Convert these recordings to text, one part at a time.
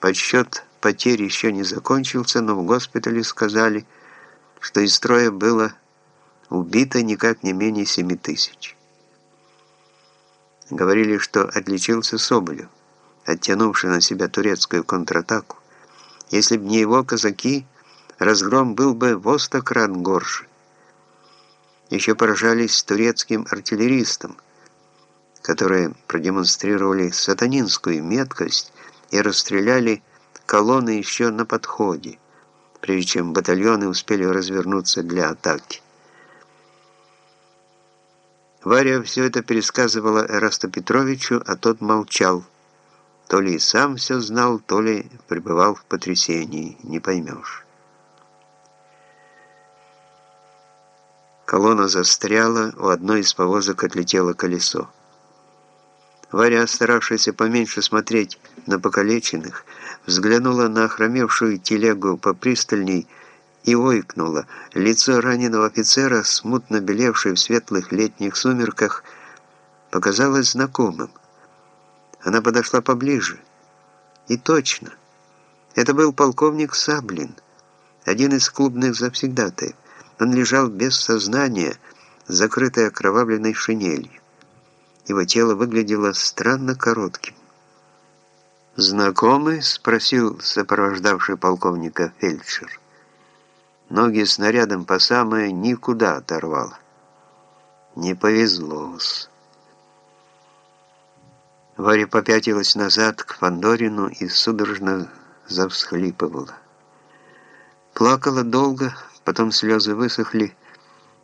Подсчет потерь еще не закончился, но в госпитале сказали, что из строя было убито никак не менее 7 тысяч. Говорили, что отличился Соболев, оттянувший на себя турецкую контратаку. Если б не его казаки, разгром был бы в крат горше. Еще поражались турецким артиллеристам, которые продемонстрировали сатанинскую меткость и расстреляли колонны еще на подходе, прежде чем батальоны успели развернуться для атаки. Варя все это пересказывала Эрасту Петровичу, а тот молчал. То ли и сам все знал, то ли пребывал в потрясении, не поймешь. Колонна застряла, у одной из повозок отлетело колесо. Варя, старавшаяся поменьше смотреть на покалеченных, взглянула на охромевшую телегу попристальней и ойкнула. Лицо раненого офицера, смутно белевшее в светлых летних сумерках, показалось знакомым. Она подошла поближе. И точно. Это был полковник Саблин, один из клубных завсегдатаев. Он лежал без сознания, закрытый окровавленной шинелью. Его тело выглядело странно коротким. «Знакомый?» — спросил сопровождавший полковника фельдшер. Ноги снарядом по самое никуда оторвало. Не повезло-с. Варя попятилась назад к Фандорину и судорожно завсхлипывала. Плакала долго, потом слезы высохли,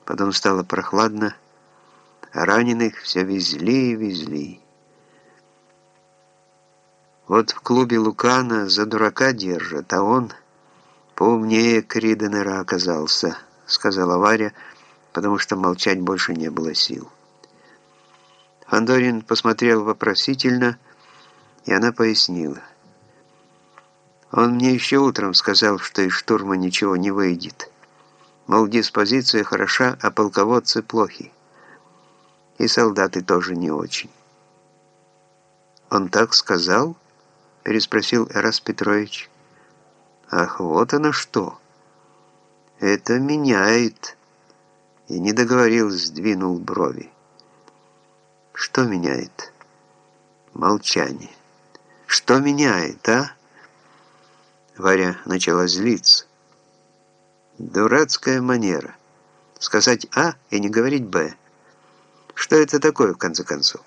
потом стало прохладно, раненых все везли и везли. Вот в клубе Лукана за дурака держат, а он поумнее Криденера оказался, сказала Варя, потому что молчать больше не было сил. Фандорин посмотрел вопросительно, и она пояснила. Он мне еще утром сказал, что из штурма ничего не выйдет. Мол, диспозиция хороша, а полководцы плохи. И солдаты тоже не очень. «Он так сказал?» – переспросил Эрас Петрович. «Ах, вот оно что! Это меняет!» И не договорил, сдвинул брови. «Что меняет?» «Молчание. Что меняет, а?» Варя начала злиться. Дурацкая манера. Сказать «А» и не говорить «Б». Что это такое, в конце концов?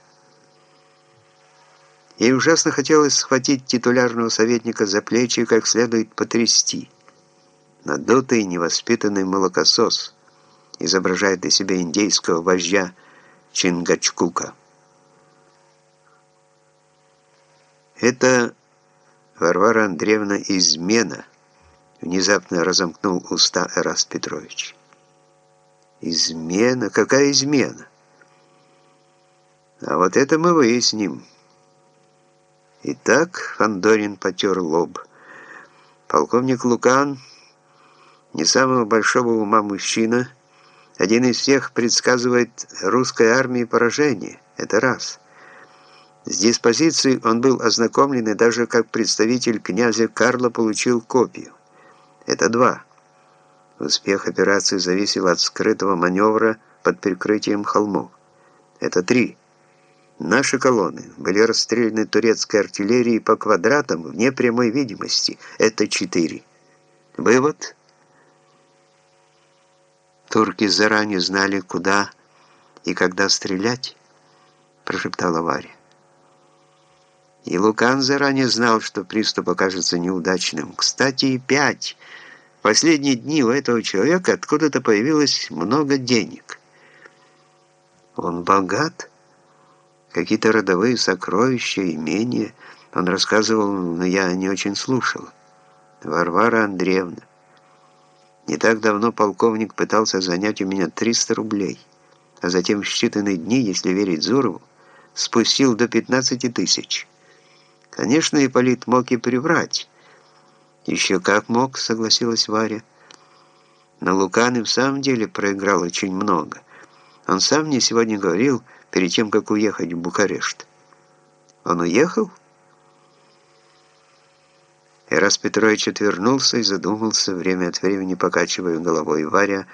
Ей ужасно хотелось схватить титулярного советника за плечи и как следует потрясти. Надутый невоспитанный молокосос изображает из себя индейского вождя Чингачкука. Это Варвара Андреевна измена, внезапно разомкнул уста Эраст Петрович. Измена? Какая измена? А вот это мы выясним. Итак, Фандорин потер лоб. Полковник Лукан, не самого большого ума мужчина, один из всех предсказывает русской армии поражение. Это раз. С диспозицией он был ознакомлен и даже как представитель князя Карла получил копию. Это два. Успех операции зависел от скрытого маневра под прикрытием холмов. Это три. Наши колонны были расстреляны турецкой артиллерией по квадратам вне прямой видимости. Это четыре. Вывод. Турки заранее знали, куда и когда стрелять, прошептала Варя. И Лукан заранее знал, что приступ окажется неудачным. Кстати, и пять. В последние дни у этого человека откуда-то появилось много денег. Он богат? Какие-то родовые сокровища, имения. Он рассказывал, но я не очень слушал. Варвара Андреевна. Не так давно полковник пытался занять у меня 300 рублей, а затем в считанные дни, если верить Зурову, спустил до 15 тысяч. Конечно, Ипполит мог и приврать. Еще как мог, согласилась Варя. Но Лукан и в самом деле проиграл очень много. Он сам мне сегодня говорил, перед тем, как уехать в Букарешт. Он уехал? Ирас Петрович отвернулся и задумался, время от времени покачивая головой Варя,